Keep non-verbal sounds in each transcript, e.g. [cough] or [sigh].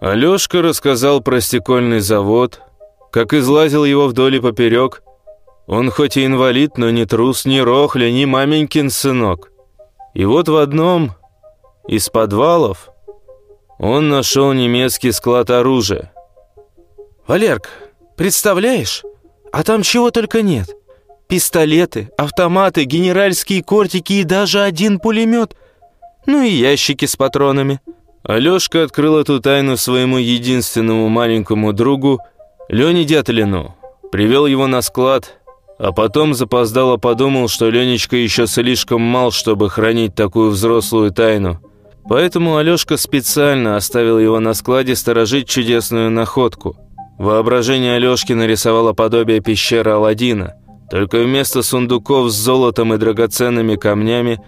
Алёшка рассказал про стекольный завод, как излазил его вдоль и поперек. Он хоть и инвалид, но не трус, не рохля, не маменькин сынок. И вот в одном из подвалов он нашел немецкий склад оружия. «Валерка, представляешь? А там чего только нет. Пистолеты, автоматы, генеральские кортики и даже один пулемет. Ну и ящики с патронами». Алёшка открыл эту тайну своему единственному маленькому другу, Лене Дятлину. Привел его на склад, а потом запоздало подумал, что Ленечка еще слишком мал, чтобы хранить такую взрослую тайну. Поэтому Алёшка специально оставил его на складе сторожить чудесную находку. Воображение Алёшки нарисовало подобие пещеры Аладдина, только вместо сундуков с золотом и драгоценными камнями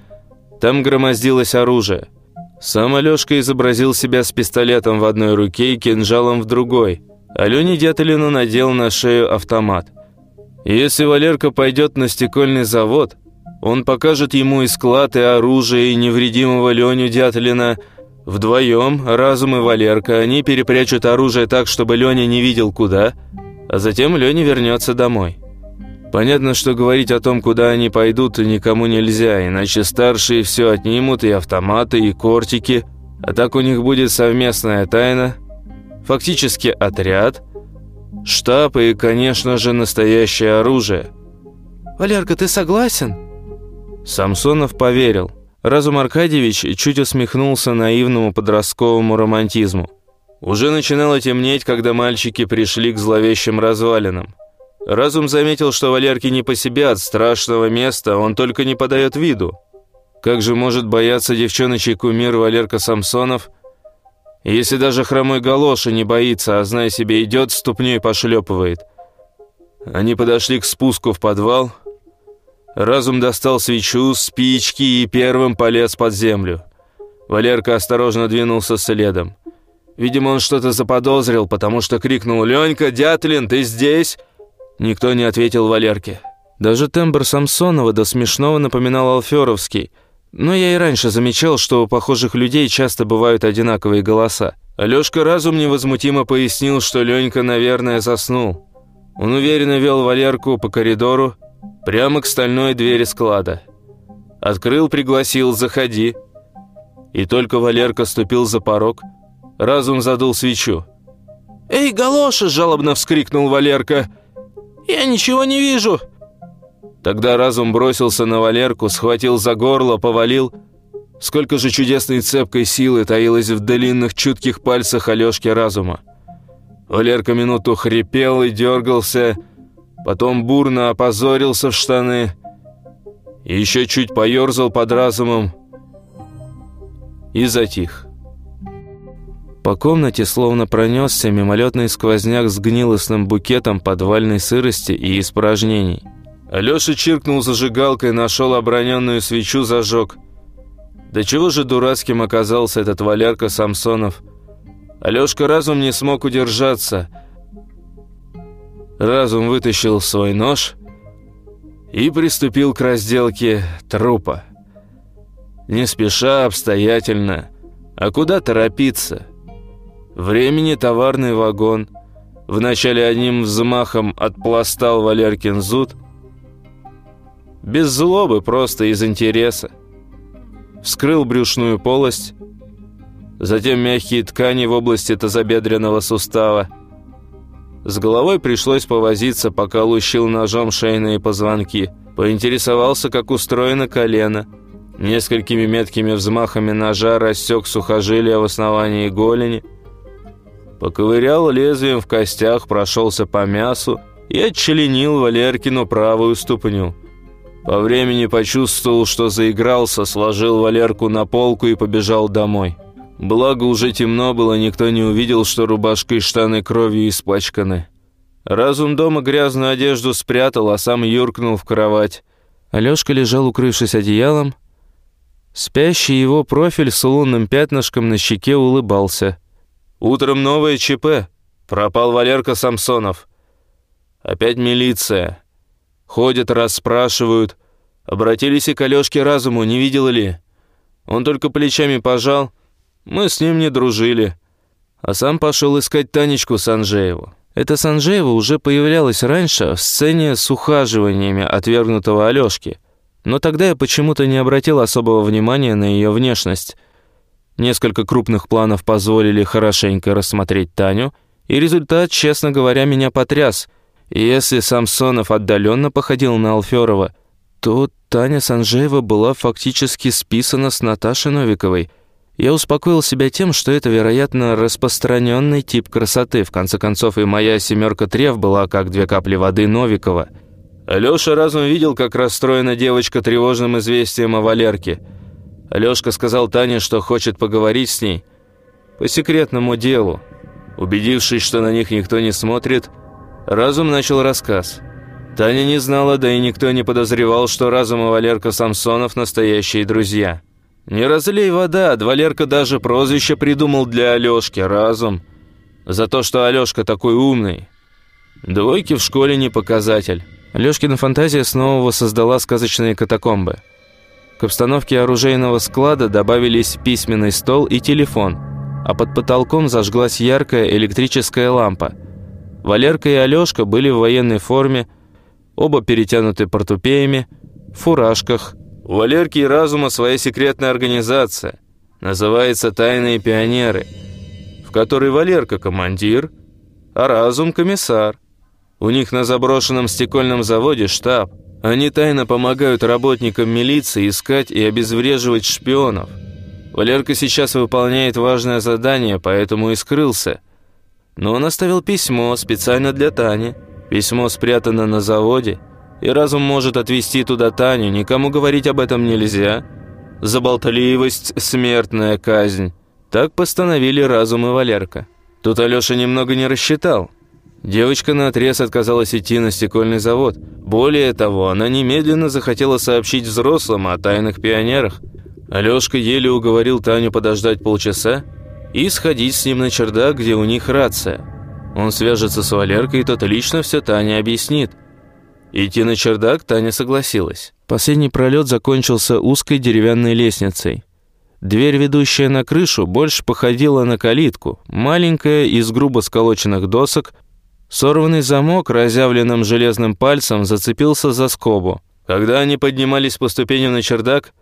там громоздилось оружие – сам Алёшка изобразил себя с пистолетом в одной руке и кинжалом в другой. Алёне Дятелину надел на шею автомат. Если Валерка пойдет на стекольный завод, он покажет ему и склад, и оружие, и невредимого Леню Дятлина. Вдвоем, Разум и Валерка, они перепрячут оружие так, чтобы Леня не видел куда, а затем Леня вернется домой. Понятно, что говорить о том, куда они пойдут, никому нельзя, иначе старшие все отнимут, и автоматы, и кортики. А так у них будет совместная тайна, фактически отряд, штаб и, конечно же, настоящее оружие. «Валерка, ты согласен?» Самсонов поверил. Разум Аркадьевич чуть усмехнулся наивному подростковому романтизму. Уже начинало темнеть, когда мальчики пришли к зловещим развалинам. Разум заметил, что Валерке не по себе от страшного места, он только не подает виду. Как же может бояться девчоночий кумир Валерка Самсонов, если даже хромой галоша не боится, а, зная себе, идет, ступней пошлепывает? Они подошли к спуску в подвал. Разум достал свечу, спички и первым полез под землю. Валерка осторожно двинулся следом. Видимо, он что-то заподозрил, потому что крикнул «Ленька, Дятлин, ты здесь?» Никто не ответил Валерке. Даже тембр Самсонова до смешного напоминал Алферовский. Но я и раньше замечал, что у похожих людей часто бывают одинаковые голоса. Алёшка разум невозмутимо пояснил, что Ленька, наверное, заснул. Он уверенно вел Валерку по коридору, прямо к стальной двери склада. Открыл, пригласил «Заходи». И только Валерка ступил за порог, разум задул свечу. «Эй, галоша!» – жалобно вскрикнул Валерка – «Я ничего не вижу!» Тогда разум бросился на Валерку, схватил за горло, повалил. Сколько же чудесной цепкой силы таилось в длинных чутких пальцах Алёшки разума. Валерка минуту хрипел и дергался, потом бурно опозорился в штаны, и еще чуть поерзал под разумом и затих. По комнате словно пронесся мимолетный сквозняк с гнилостным букетом подвальной сырости и испражнений. Алеша чиркнул зажигалкой, нашел оброненную свечу, зажег. Да чего же дурацким оказался этот Валерка Самсонов? Алешка разум не смог удержаться. Разум вытащил свой нож и приступил к разделке трупа. Не спеша, обстоятельно. А куда торопиться? Времени товарный вагон. Вначале одним взмахом отпластал Валеркин зуд. Без злобы, просто из интереса. Вскрыл брюшную полость. Затем мягкие ткани в области тазобедренного сустава. С головой пришлось повозиться, пока лущил ножом шейные позвонки. Поинтересовался, как устроено колено. Несколькими меткими взмахами ножа рассек сухожилия в основании голени – Поковырял лезвием в костях, прошелся по мясу и отчленил Валеркину правую ступню. По времени почувствовал, что заигрался, сложил Валерку на полку и побежал домой. Благо уже темно было, никто не увидел, что рубашка и штаны кровью испачканы. Разум дома грязную одежду спрятал, а сам юркнул в кровать. Алёшка лежал, укрывшись одеялом. Спящий его профиль с лунным пятнышком на щеке улыбался. Утром новое ЧП. Пропал Валерка Самсонов. Опять милиция. Ходят, расспрашивают. Обратились и к Алёшке Разуму, не видел ли? Он только плечами пожал. Мы с ним не дружили. А сам пошел искать Танечку Санжееву. Эта Санжеева уже появлялась раньше в сцене с ухаживаниями отвергнутого Алёшки. Но тогда я почему-то не обратил особого внимания на ее внешность. Несколько крупных планов позволили хорошенько рассмотреть Таню, и результат, честно говоря, меня потряс. Если Самсонов отдаленно походил на Алферова, то Таня Санжеева была фактически списана с Наташей Новиковой. Я успокоил себя тем, что это, вероятно, распространенный тип красоты. В конце концов, и моя семерка трев была как две капли воды Новикова. Алёша разум видел, как расстроена девочка тревожным известием о Валерке. Алёшка сказал Тане, что хочет поговорить с ней по секретному делу. Убедившись, что на них никто не смотрит, разум начал рассказ – Таня не знала, да и никто не подозревал, что Разум и Валерка Самсонов – настоящие друзья. Не разлей вода, Валерка даже прозвище придумал для Алёшки – Разум. За то, что Алёшка такой умный. Двойки в школе не показатель. Алёшкина фантазия снова воссоздала сказочные катакомбы. К обстановке оружейного склада добавились письменный стол и телефон, а под потолком зажглась яркая электрическая лампа. Валерка и Алёшка были в военной форме – оба перетянуты портупеями, в фуражках. У Валерки и Разума своя секретная организация, называется «Тайные пионеры», в которой Валерка командир, а Разум комиссар. У них на заброшенном стекольном заводе штаб. Они тайно помогают работникам милиции искать и обезвреживать шпионов. Валерка сейчас выполняет важное задание, поэтому и скрылся. Но он оставил письмо специально для Тани. Письмо спрятано на заводе, и разум может отвезти туда Таню, никому говорить об этом нельзя. За болтливость – смертная казнь. Так постановили разум и Валерка. Тут Алёша немного не рассчитал. Девочка наотрез отказалась идти на стекольный завод. Более того, она немедленно захотела сообщить взрослым о тайных пионерах. Алёшка еле уговорил Таню подождать полчаса и сходить с ним на чердак, где у них рация. Он свяжется с Валеркой, и тот лично все Тане объяснит. Идти на чердак Таня согласилась. Последний пролет закончился узкой деревянной лестницей. Дверь, ведущая на крышу, больше походила на калитку. Маленькая, из грубо сколоченных досок. Сорванный замок разъявленным железным пальцем зацепился за скобу. Когда они поднимались по ступеням на чердак,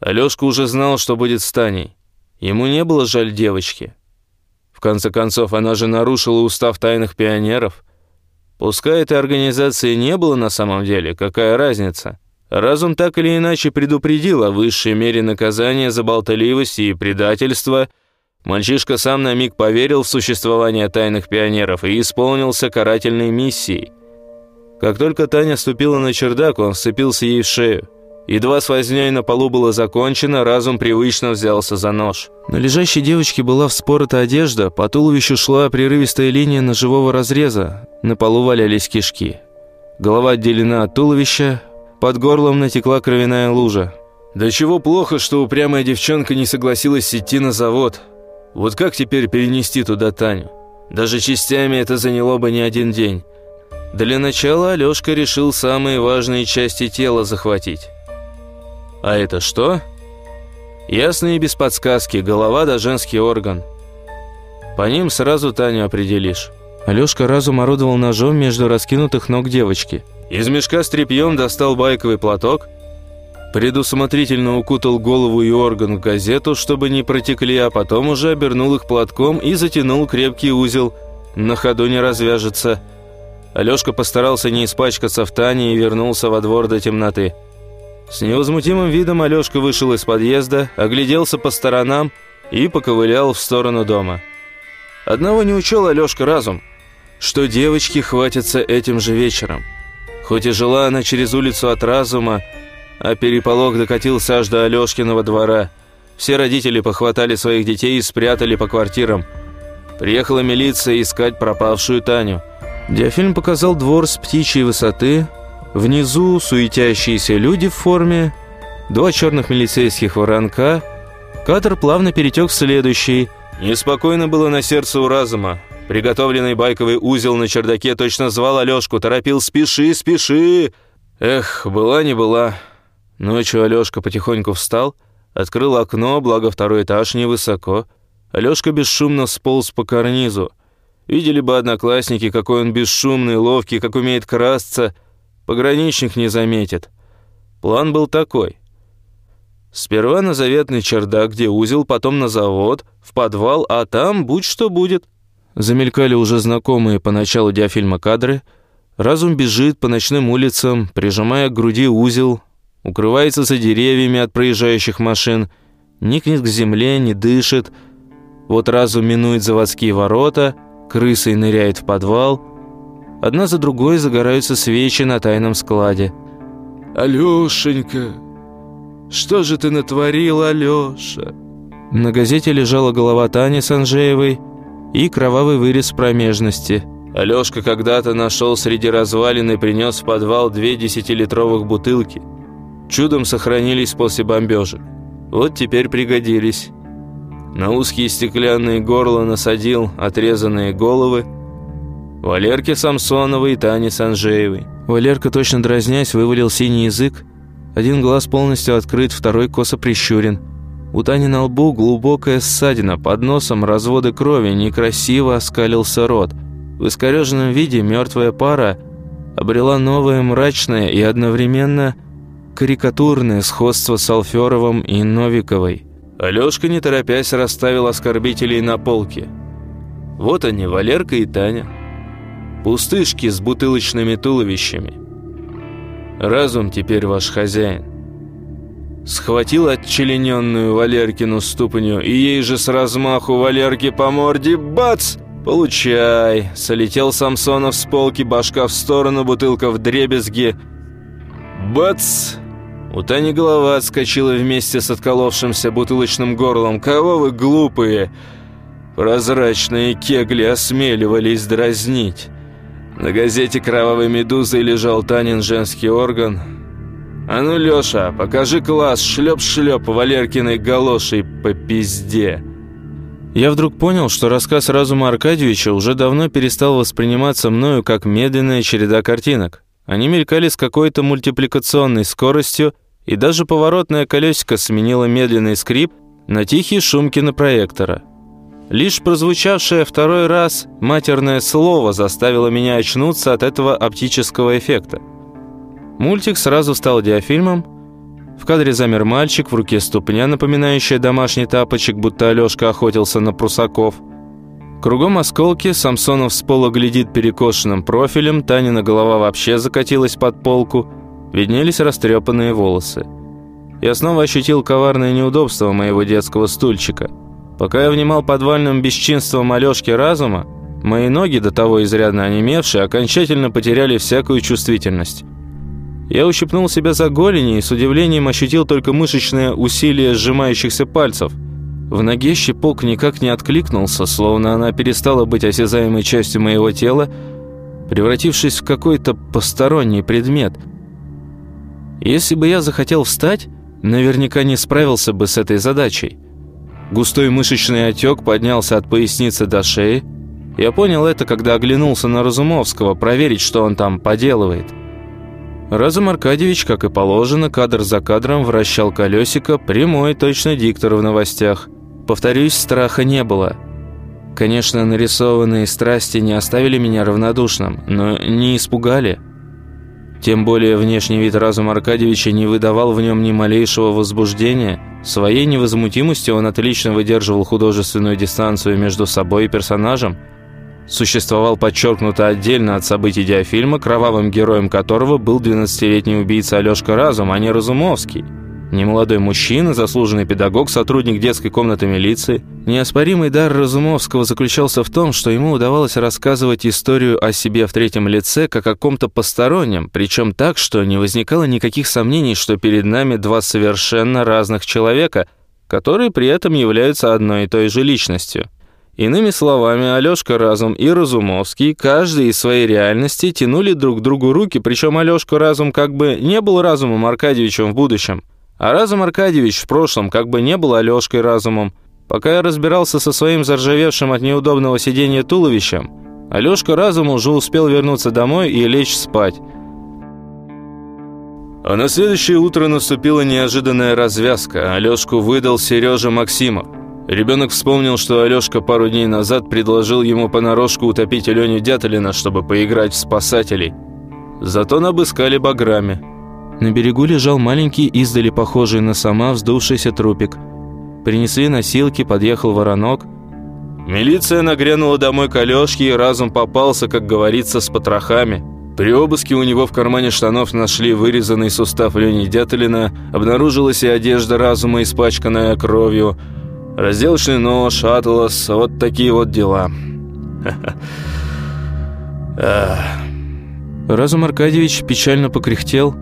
Алёшка уже знал, что будет с Таней. Ему не было жаль девочки конце концов, она же нарушила устав тайных пионеров. Пускай этой организации не было на самом деле, какая разница? Разум так или иначе предупредил о высшей мере наказания за болтливость и предательство. Мальчишка сам на миг поверил в существование тайных пионеров и исполнился карательной миссией. Как только Таня ступила на чердак, он вцепился ей в шею. Едва с вознёй на полу было закончено, разум привычно взялся за нож. На лежащей девочке была вспорота одежда, по туловищу шла прерывистая линия ножевого разреза, на полу валялись кишки. Голова отделена от туловища, под горлом натекла кровяная лужа. «Да чего плохо, что упрямая девчонка не согласилась идти на завод. Вот как теперь перенести туда Таню? Даже частями это заняло бы не один день». Для начала Алёшка решил самые важные части тела захватить. А это что? Ясно и без подсказки, голова да женский орган. По ним сразу Таню определишь. Алёшка разум орудовал ножом между раскинутых ног девочки. Из мешка с тряпьем достал байковый платок, предусмотрительно укутал голову и орган в газету, чтобы не протекли, а потом уже обернул их платком и затянул крепкий узел. На ходу не развяжется. Алёшка постарался не испачкаться в Тане и вернулся во двор до темноты. С невозмутимым видом Алёшка вышел из подъезда, огляделся по сторонам и поковылял в сторону дома. Одного не учел Алёшка разум, что девочки хватятся этим же вечером. Хоть и жила она через улицу от разума, а переполох докатился аж до Алёшкиного двора. Все родители похватали своих детей и спрятали по квартирам. Приехала милиция искать пропавшую Таню. Диафильм показал двор с птичьей высоты – Внизу суетящиеся люди в форме, два черных милицейских воронка. Кадр плавно перетек в следующий. Неспокойно было на сердце у разума. Приготовленный байковый узел на чердаке точно звал Алешку, торопил «Спеши, спеши!» Эх, была не была. Ночью Алешка потихоньку встал, Открыл окно, благо второй этаж невысоко. Алёшка бесшумно сполз по карнизу. Видели бы одноклассники, какой он бесшумный, ловкий, как умеет красться. Пограничник не заметит. План был такой. Сперва на заветный чердак, где узел, потом на завод, в подвал, а там будь что будет. Замелькали уже знакомые по началу диафильма кадры. Разум бежит по ночным улицам, прижимая к груди узел, укрывается за деревьями от проезжающих машин, никнет к земле, не дышит. Вот разум минует заводские ворота, крысой ныряет в подвал. Одна за другой загораются свечи на тайном складе. «Алешенька, что же ты натворил, Алеша?» На газете лежала голова Тани Санжеевой и кровавый вырез промежности. Алешка когда-то нашел среди развалин и принес в подвал две десятилитровых бутылки – Чудом сохранились после бомбежек. Вот теперь пригодились. На узкие стеклянные горла насадил отрезанные головы Валерке Самсоновой и Тане Санжеевой. Валерка, точно дразнясь, вывалил синий язык. Один глаз полностью открыт, второй косо прищурен. У Тани на лбу глубокая ссадина, под носом разводы крови, некрасиво оскалился рот. В искореженном виде мертвая пара обрела новое мрачное и одновременно карикатурное сходство с Алферовым и Новиковой. Алёшка, не торопясь, расставил оскорбителей на полке. Вот они, Валерка и Таня. Пустышки с бутылочными туловищами. Разум теперь ваш хозяин. Схватил отчлененную Валеркину ступню, и ей же с размаху Валерке по морде бац! Получай! Солетел Самсонов с полки, башка в сторону, бутылка в дребезги. Бац! У Тани голова отскочила вместе с отколовшимся бутылочным горлом. «Кого вы глупые?» Прозрачные кегли осмеливались дразнить. На газете «Кровавой медузой» лежал Танин женский орган. «А ну, Лёша, покажи класс, шлёп-шлёп Валеркиной галошей по пизде!» Я вдруг понял, что рассказ разума Аркадьевича уже давно перестал восприниматься мною как медленная череда картинок. Они мелькали с какой-то мультипликационной скоростью, и даже поворотное колесико сменило медленный скрип на тихий шум кинопроектора. Лишь прозвучавшее второй раз матерное слово заставило меня очнуться от этого оптического эффекта. Мультик сразу стал диафильмом. В кадре замер мальчик, в руке ступня, напоминающая домашний тапочек, будто Алёшка охотился на прусаков. Кругом осколки, Самсонов с пола глядит перекошенным профилем, Танина голова вообще закатилась под полку – виднелись растрепанные волосы. Я снова ощутил коварное неудобство моего детского стульчика. Пока я внимал подвальным бесчинством Алёшки разума, мои ноги, до того изрядно онемевшие, окончательно потеряли всякую чувствительность. Я ущипнул себя за голени и с удивлением ощутил только мышечное усилие сжимающихся пальцев. В ноге щепок никак не откликнулся, словно она перестала быть осязаемой частью моего тела, превратившись в какой-то посторонний предмет – если бы я захотел встать, наверняка не справился бы с этой задачей. Густой мышечный отек поднялся от поясницы до шеи. Я понял это, когда оглянулся на Разумовского, проверить, что он там поделывает. Разум Аркадьевич, как и положено, кадр за кадром вращал колесико, прямой, точно диктор в новостях. Повторюсь, страха не было. Конечно, нарисованные страсти не оставили меня равнодушным, но не испугали. Тем более внешний вид разума Аркадьевича не выдавал в нем ни малейшего возбуждения. Своей невозмутимостью он отлично выдерживал художественную дистанцию между собой и персонажем. Существовал подчеркнуто отдельно от событий диафильма, кровавым героем которого был 12-летний убийца Алешка Разум, а не Разумовский. Немолодой мужчина, заслуженный педагог, сотрудник детской комнаты милиции. Неоспоримый дар Разумовского заключался в том, что ему удавалось рассказывать историю о себе в третьем лице как о каком-то постороннем, причем так, что не возникало никаких сомнений, что перед нами два совершенно разных человека, которые при этом являются одной и той же личностью. Иными словами, Алёшка Разум и Разумовский, каждый из своей реальности, тянули друг другу руки, причем Алёшка Разум как бы не был Разумом Аркадьевичем в будущем – а Разум Аркадьевич в прошлом как бы не был Алёшкой Разумом. Пока я разбирался со своим заржавевшим от неудобного сидения туловищем, Алёшка Разум уже успел вернуться домой и лечь спать. А на следующее утро наступила неожиданная развязка. Алешку выдал Сережа Максимов. Ребенок вспомнил, что Алешка пару дней назад предложил ему понарошку утопить Аленю Дятлина, чтобы поиграть в спасателей. Зато набыскали баграми. На берегу лежал маленький, издали похожий на сама вздувшийся трупик. Принесли носилки, подъехал воронок. Милиция нагрянула домой к Алешке, и разум попался, как говорится, с потрохами. При обыске у него в кармане штанов нашли вырезанный сустав Лени Дятлина, обнаружилась и одежда разума, испачканная кровью, разделочный нож, атлас, вот такие вот дела. [laughs] Разум Аркадьевич печально покряхтел.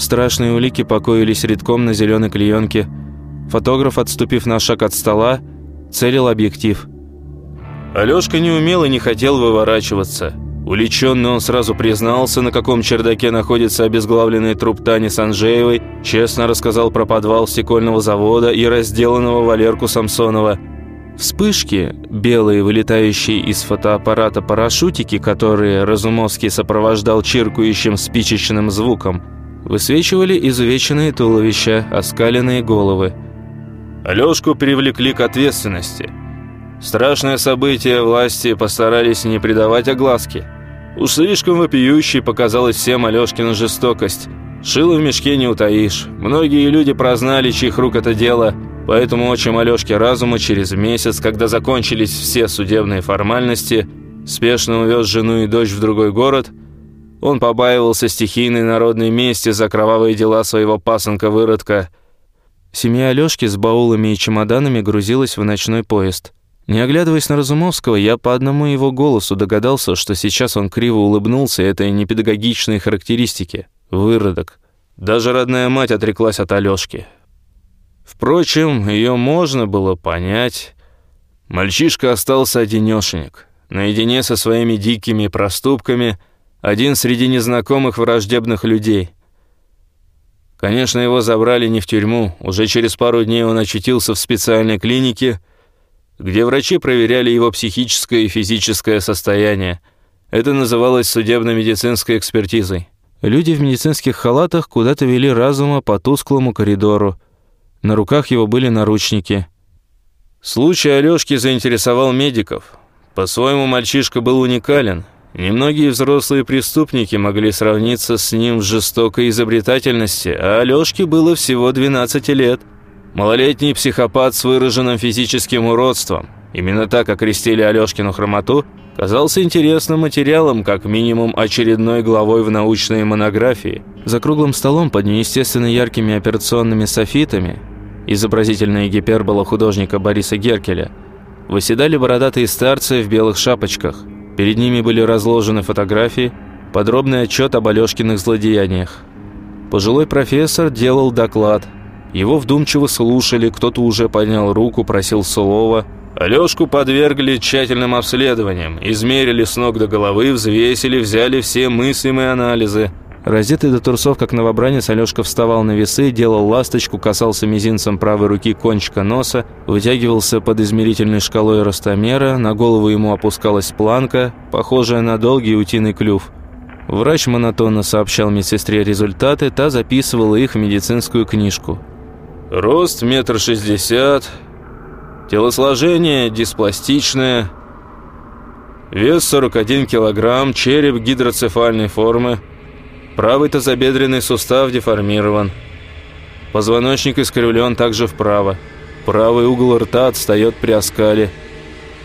Страшные улики покоились редком на зеленой клеенке. Фотограф, отступив на шаг от стола, целил объектив. Алешка не умел и не хотел выворачиваться. Уличенный он сразу признался, на каком чердаке находится обезглавленный труп Тани Санжеевой, честно рассказал про подвал стекольного завода и разделанного Валерку Самсонова. Вспышки, белые, вылетающие из фотоаппарата парашютики, которые Разумовский сопровождал чиркающим спичечным звуком, высвечивали изувеченные туловища, оскаленные головы. Алешку привлекли к ответственности – Страшное событие власти постарались не придавать огласки. Уж слишком вопиющей показалась всем Алешкина жестокость. Шило в мешке не утаишь. Многие люди прознали, чьих рук это дело, поэтому отчим Алешки разума через месяц, когда закончились все судебные формальности, спешно увез жену и дочь в другой город. Он побаивался стихийной народной мести за кровавые дела своего пасынка-выродка. Семья Алешки с баулами и чемоданами грузилась в ночной поезд. Не оглядываясь на Разумовского, я по одному его голосу догадался, что сейчас он криво улыбнулся этой непедагогичной характеристике. Выродок. Даже родная мать отреклась от Алёшки. Впрочем, ее можно было понять. Мальчишка остался одинешенек, наедине со своими дикими проступками, один среди незнакомых враждебных людей. Конечно, его забрали не в тюрьму. Уже через пару дней он очутился в специальной клинике – где врачи проверяли его психическое и физическое состояние. Это называлось судебно-медицинской экспертизой. Люди в медицинских халатах куда-то вели разума по тусклому коридору. На руках его были наручники. Случай Алёшки заинтересовал медиков. По-своему, мальчишка был уникален. Немногие взрослые преступники могли сравниться с ним в жестокой изобретательности, а Алёшке было всего 12 лет – Малолетний психопат с выраженным физическим уродством, именно так окрестили Алёшкину хромоту, казался интересным материалом, как минимум очередной главой в научной монографии. За круглым столом под неестественно яркими операционными софитами, изобразительная гипербола художника Бориса Геркеля, выседали бородатые старцы в белых шапочках. Перед ними были разложены фотографии, подробный отчет об Алёшкиных злодеяниях. Пожилой профессор делал доклад – его вдумчиво слушали, кто-то уже поднял руку, просил слова. Алёшку подвергли тщательным обследованиям, измерили с ног до головы, взвесили, взяли все мыслимые анализы. Раздетый до трусов, как новобранец, Алёшка вставал на весы, делал ласточку, касался мизинцем правой руки кончика носа, вытягивался под измерительной шкалой ростомера, на голову ему опускалась планка, похожая на долгий утиный клюв. Врач монотонно сообщал медсестре результаты, та записывала их в медицинскую книжку. Рост метр шестьдесят, телосложение диспластичное, вес 41 килограмм, череп гидроцефальной формы, правый тазобедренный сустав деформирован, позвоночник искривлен также вправо, правый угол рта отстает при оскале.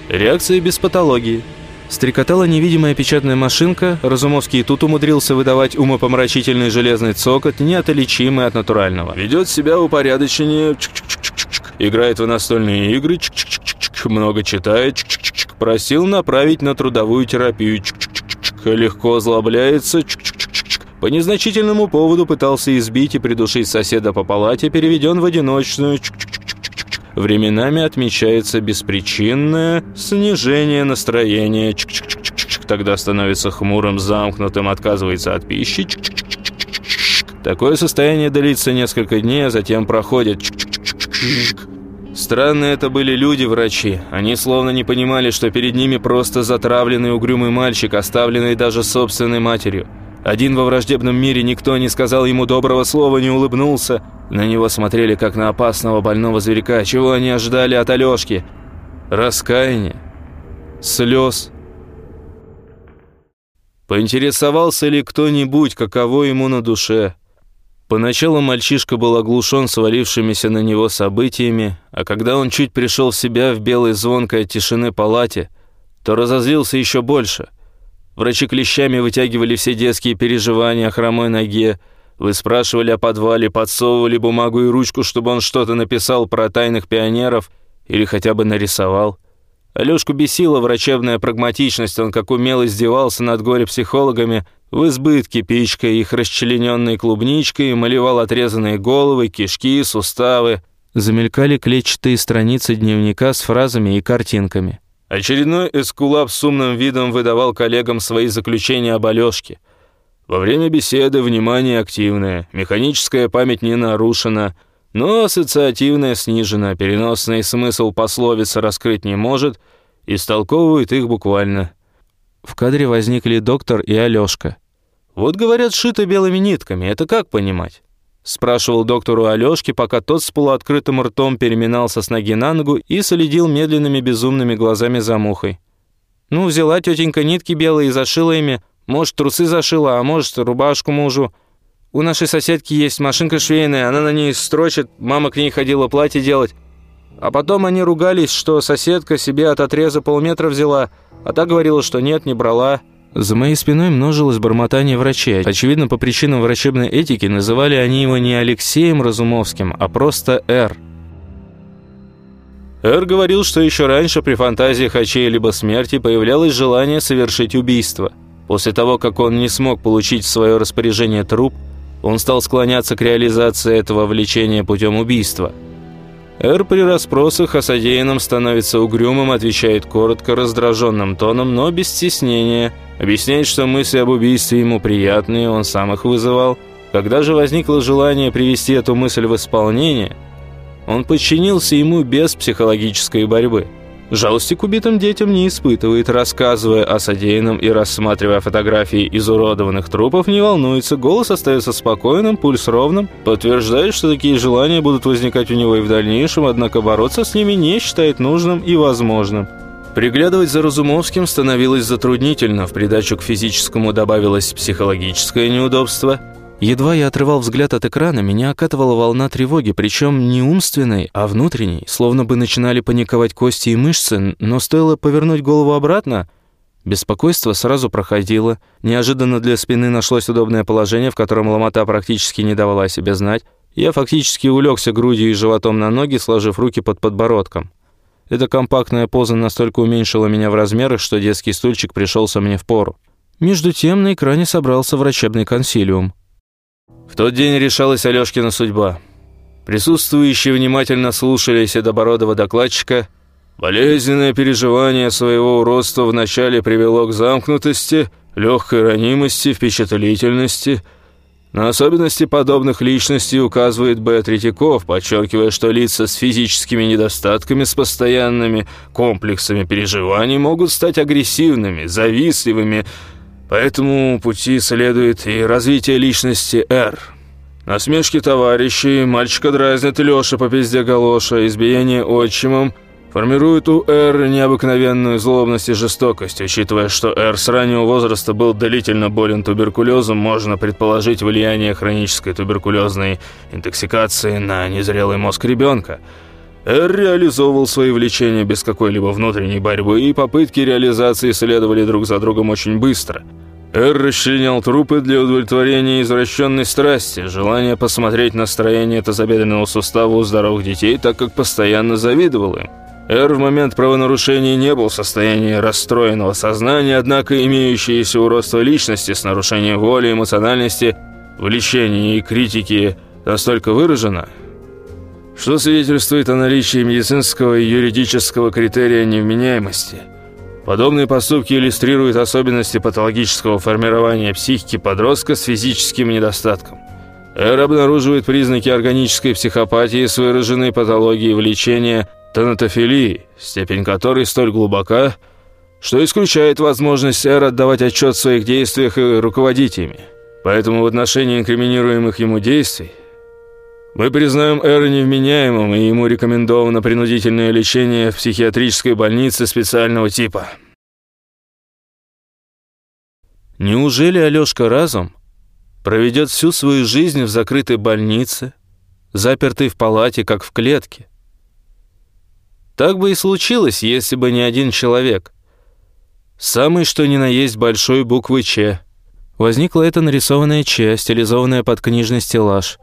Реакции без патологии. Стрекотала невидимая печатная машинка, Разумовский тут умудрился выдавать умопомрачительный железный цокот, неотличимый от натурального. Ведет себя упорядочение, играет в настольные игры, много читает, просил направить на трудовую терапию, легко озлобляется, по незначительному поводу пытался избить и придушить соседа по палате, переведен в одиночную, Временами отмечается беспричинное снижение настроения. Тогда становится хмурым, замкнутым, отказывается от пищи. Такое состояние длится несколько дней, а затем проходит. -чик. Странные это были люди-врачи. Они словно не понимали, что перед ними просто затравленный угрюмый мальчик, оставленный даже собственной матерью. Один во враждебном мире никто не сказал ему доброго слова, не улыбнулся. На него смотрели, как на опасного больного зверька. Чего они ожидали от Алёшки? Раскаяния? Слез? Поинтересовался ли кто-нибудь, каково ему на душе? Поначалу мальчишка был оглушен свалившимися на него событиями, а когда он чуть пришел в себя в белой звонкой тишины палате, то разозлился еще больше. Врачи клещами вытягивали все детские переживания о хромой ноге, вы спрашивали о подвале, подсовывали бумагу и ручку, чтобы он что-то написал про тайных пионеров или хотя бы нарисовал. Алёшку бесила врачебная прагматичность, он как умело издевался над горе-психологами, в избытке пичкой их расчлененной клубничкой, малевал отрезанные головы, кишки, суставы. Замелькали клетчатые страницы дневника с фразами и картинками. Очередной эскулап с умным видом выдавал коллегам свои заключения об Алёшке. Во время беседы внимание активное, механическая память не нарушена, но ассоциативная снижена, переносный смысл пословицы раскрыть не может, истолковывает их буквально. В кадре возникли доктор и Алёшка. «Вот, говорят, шито белыми нитками, это как понимать?» Спрашивал доктору Алёшке, пока тот с полуоткрытым ртом переминался с ноги на ногу и следил медленными безумными глазами за мухой. «Ну, взяла тетенька нитки белые и зашила ими. Может, трусы зашила, а может, рубашку мужу. У нашей соседки есть машинка швейная, она на ней строчит, мама к ней ходила платье делать. А потом они ругались, что соседка себе от отреза полметра взяла, а та говорила, что нет, не брала». За моей спиной множилось бормотание врачей. Очевидно, по причинам врачебной этики называли они его не Алексеем Разумовским, а просто Р. Р говорил, что еще раньше при фантазиях о чьей-либо смерти появлялось желание совершить убийство. После того, как он не смог получить в свое распоряжение труп, он стал склоняться к реализации этого влечения путем убийства – Эр при расспросах о содеянном становится угрюмым, отвечает коротко, раздраженным тоном, но без стеснения. Объясняет, что мысли об убийстве ему приятные, он сам их вызывал. Когда же возникло желание привести эту мысль в исполнение, он подчинился ему без психологической борьбы. Жалости к убитым детям не испытывает, рассказывая о содеянном и рассматривая фотографии изуродованных трупов, не волнуется, голос остается спокойным, пульс ровным, подтверждает, что такие желания будут возникать у него и в дальнейшем, однако бороться с ними не считает нужным и возможным. Приглядывать за Разумовским становилось затруднительно, в придачу к физическому добавилось психологическое неудобство – Едва я отрывал взгляд от экрана, меня окатывала волна тревоги, причем не умственной, а внутренней, словно бы начинали паниковать кости и мышцы, но стоило повернуть голову обратно, беспокойство сразу проходило. Неожиданно для спины нашлось удобное положение, в котором ломота практически не давала о себе знать. Я фактически улегся грудью и животом на ноги, сложив руки под подбородком. Эта компактная поза настолько уменьшила меня в размерах, что детский стульчик пришелся мне в пору. Между тем на экране собрался врачебный консилиум. Тот день решалась Алёшкина судьба. Присутствующие внимательно слушали седобородого докладчика. Болезненное переживание своего уродства вначале привело к замкнутости, легкой ранимости, впечатлительности. На особенности подобных личностей указывает Б. Третьяков, подчеркивая, что лица с физическими недостатками, с постоянными комплексами переживаний могут стать агрессивными, завистливыми, по этому пути следует и развитие личности Р. Насмешки товарищей, мальчика дразнит Леша по пизде галоша, избиение отчимом формирует у Р необыкновенную злобность и жестокость. Учитывая, что Р с раннего возраста был длительно болен туберкулезом, можно предположить влияние хронической туберкулезной интоксикации на незрелый мозг ребенка – реализовывал свои влечения без какой-либо внутренней борьбы, и попытки реализации следовали друг за другом очень быстро. Эр расчленял трупы для удовлетворения извращенной страсти, желания посмотреть на строение тазобедренного сустава у здоровых детей, так как постоянно завидовал им. Эр в момент правонарушения не был в состоянии расстроенного сознания, однако имеющиеся уродство личности с нарушением воли, эмоциональности, влечения и критики настолько выражено – что свидетельствует о наличии медицинского и юридического критерия невменяемости. Подобные поступки иллюстрируют особенности патологического формирования психики подростка с физическим недостатком. Эр обнаруживает признаки органической психопатии с выраженной патологией влечения тонатофилии, степень которой столь глубока, что исключает возможность Эр отдавать отчет в своих действиях и руководить ими. Поэтому в отношении инкриминируемых ему действий мы признаем Эра невменяемым, и ему рекомендовано принудительное лечение в психиатрической больнице специального типа. Неужели Алёшка Разум проведет всю свою жизнь в закрытой больнице, запертый в палате, как в клетке? Так бы и случилось, если бы не один человек. Самый что ни на есть большой буквы «Ч». Возникла эта нарисованная «Ч», стилизованная под книжный стеллаж.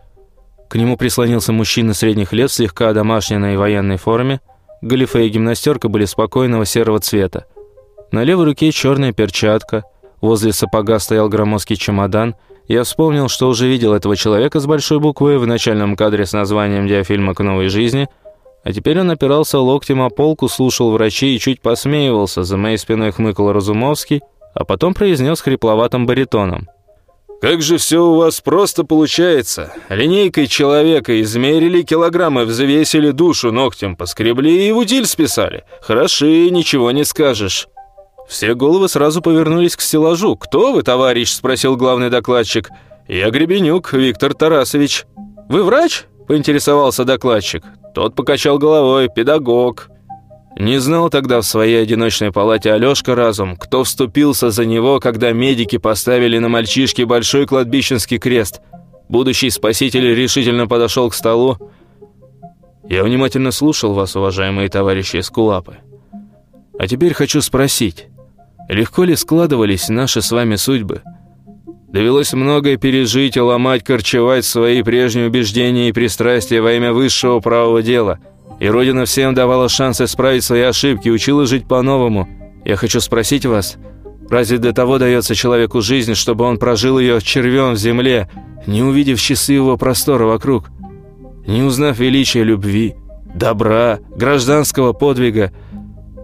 К нему прислонился мужчина средних лет слегка одомашненной военной форме. Галифе и гимнастерка были спокойного серого цвета. На левой руке черная перчатка. Возле сапога стоял громоздкий чемодан. Я вспомнил, что уже видел этого человека с большой буквы в начальном кадре с названием диафильма «К новой жизни», а теперь он опирался локтем о полку, слушал врачей и чуть посмеивался. За моей спиной хмыкал Разумовский, а потом произнес хрипловатым баритоном. «Как же все у вас просто получается. Линейкой человека измерили, килограммы взвесили, душу ногтем поскребли и в утиль списали. Хороши, ничего не скажешь». Все головы сразу повернулись к стеллажу. «Кто вы, товарищ?» – спросил главный докладчик. «Я Гребенюк, Виктор Тарасович». «Вы врач?» – поинтересовался докладчик. Тот покачал головой. «Педагог». Не знал тогда в своей одиночной палате Алёшка разум, кто вступился за него, когда медики поставили на мальчишке большой кладбищенский крест. Будущий спаситель решительно подошел к столу. «Я внимательно слушал вас, уважаемые товарищи Скулапы. А теперь хочу спросить, легко ли складывались наши с вами судьбы?» Довелось многое пережить и ломать, корчевать свои прежние убеждения и пристрастия во имя высшего правого дела. И Родина всем давала шанс исправить свои ошибки, учила жить по-новому. Я хочу спросить вас, разве для того дается человеку жизнь, чтобы он прожил ее червем в земле, не увидев счастливого простора вокруг, не узнав величия любви, добра, гражданского подвига?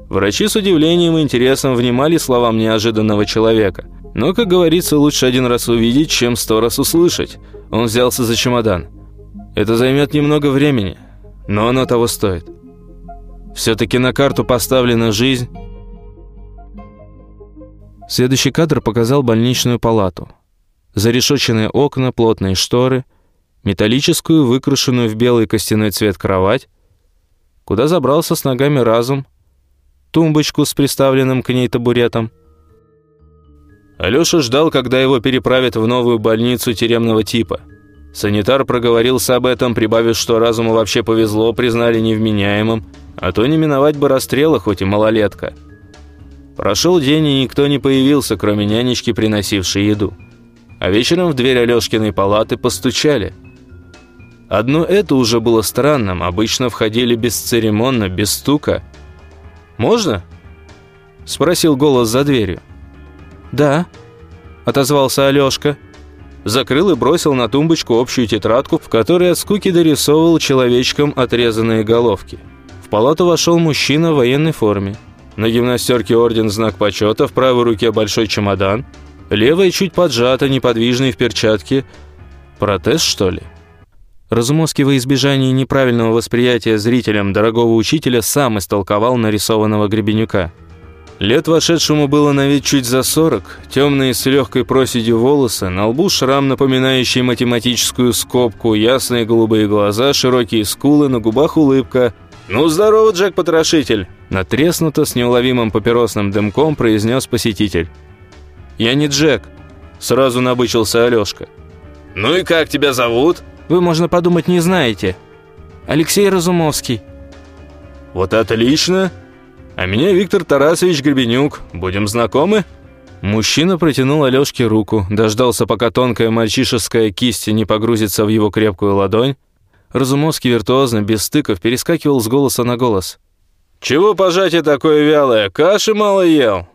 Врачи с удивлением и интересом внимали словам неожиданного человека – но, как говорится, лучше один раз увидеть, чем сто раз услышать. Он взялся за чемодан. Это займет немного времени, но оно того стоит. Все-таки на карту поставлена жизнь. Следующий кадр показал больничную палату. Зарешоченные окна, плотные шторы, металлическую, выкрашенную в белый костяной цвет кровать, куда забрался с ногами разум, тумбочку с приставленным к ней табуретом, Алёша ждал, когда его переправят в новую больницу тюремного типа. Санитар проговорился об этом, прибавив, что разуму вообще повезло, признали невменяемым, а то не миновать бы расстрела, хоть и малолетка. Прошел день, и никто не появился, кроме нянечки, приносившей еду. А вечером в дверь Алёшкиной палаты постучали. Одно это уже было странным, обычно входили бесцеремонно, без стука. «Можно?» – спросил голос за дверью. «Да», — отозвался Алёшка. Закрыл и бросил на тумбочку общую тетрадку, в которой от скуки дорисовывал человечком отрезанные головки. В палату вошел мужчина в военной форме. На гимнастерке орден знак почета, в правой руке большой чемодан, левая чуть поджата, неподвижный в перчатке. Протез, что ли? Разумовский во избежание неправильного восприятия зрителям дорогого учителя сам истолковал нарисованного Гребенюка – Лет вошедшему было на вид чуть за сорок, темные с легкой проседью волосы, на лбу шрам, напоминающий математическую скобку, ясные голубые глаза, широкие скулы, на губах улыбка. «Ну, здорово, Джек-потрошитель!» Натреснуто с неуловимым папиросным дымком произнес посетитель. «Я не Джек», — сразу набычился Алешка. «Ну и как тебя зовут?» «Вы, можно подумать, не знаете. Алексей Разумовский». «Вот отлично!» А меня Виктор Тарасович Гребенюк. Будем знакомы?» Мужчина протянул Алёшке руку, дождался, пока тонкая мальчишеская кисть не погрузится в его крепкую ладонь. Разумовский виртуозно, без стыков, перескакивал с голоса на голос. «Чего пожатие такое вялое? Каши мало ел?»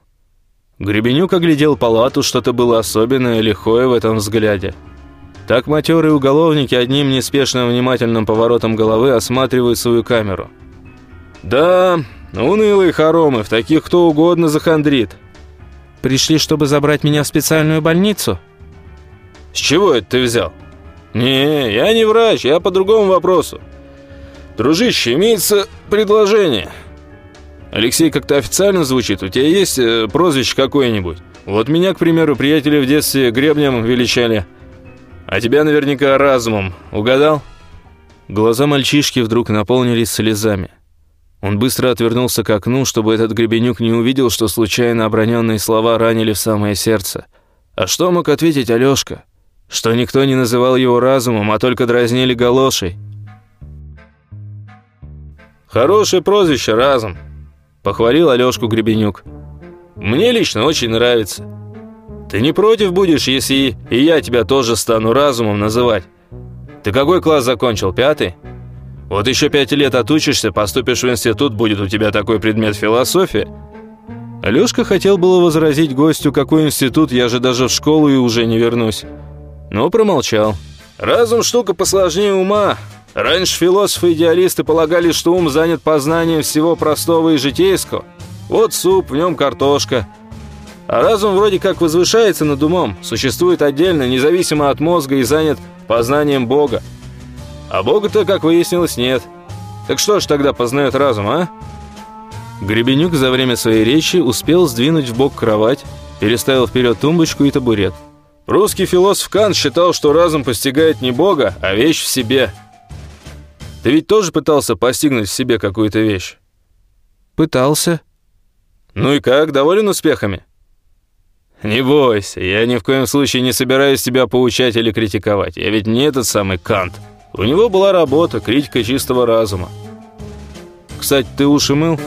Гребенюк оглядел палату, что-то было особенное, лихое в этом взгляде. Так матерые уголовники одним неспешным внимательным поворотом головы осматривают свою камеру. «Да, «Унылые хоромы, в таких кто угодно захандрит». «Пришли, чтобы забрать меня в специальную больницу?» «С чего это ты взял?» «Не, я не врач, я по другому вопросу. Дружище, имеется предложение». «Алексей как-то официально звучит, у тебя есть э, прозвище какое-нибудь?» «Вот меня, к примеру, приятели в детстве гребнем величали». А тебя наверняка разумом. Угадал?» Глаза мальчишки вдруг наполнились слезами. Он быстро отвернулся к окну, чтобы этот гребенюк не увидел, что случайно оброненные слова ранили в самое сердце. А что мог ответить Алёшка? Что никто не называл его разумом, а только дразнили галошей. «Хорошее прозвище, разум», — похвалил Алёшку Гребенюк. «Мне лично очень нравится. Ты не против будешь, если и я тебя тоже стану разумом называть? Ты какой класс закончил, пятый?» Вот еще пять лет отучишься, поступишь в институт, будет у тебя такой предмет философия». Алешка хотел было возразить гостю, какой институт, я же даже в школу и уже не вернусь. Но промолчал. «Разум штука посложнее ума. Раньше философы-идеалисты полагали, что ум занят познанием всего простого и житейского. Вот суп, в нем картошка. А разум вроде как возвышается над умом, существует отдельно, независимо от мозга и занят познанием Бога. А Бога-то, как выяснилось, нет. Так что ж тогда познает разум, а? Гребенюк за время своей речи успел сдвинуть в бок кровать, переставил вперед тумбочку и табурет. Русский философ Кант считал, что разум постигает не Бога, а вещь в себе. Ты ведь тоже пытался постигнуть в себе какую-то вещь? Пытался. Ну и как, доволен успехами? Не бойся, я ни в коем случае не собираюсь тебя поучать или критиковать. Я ведь не этот самый Кант. У него была работа, критика чистого разума. Кстати, ты уши мыл?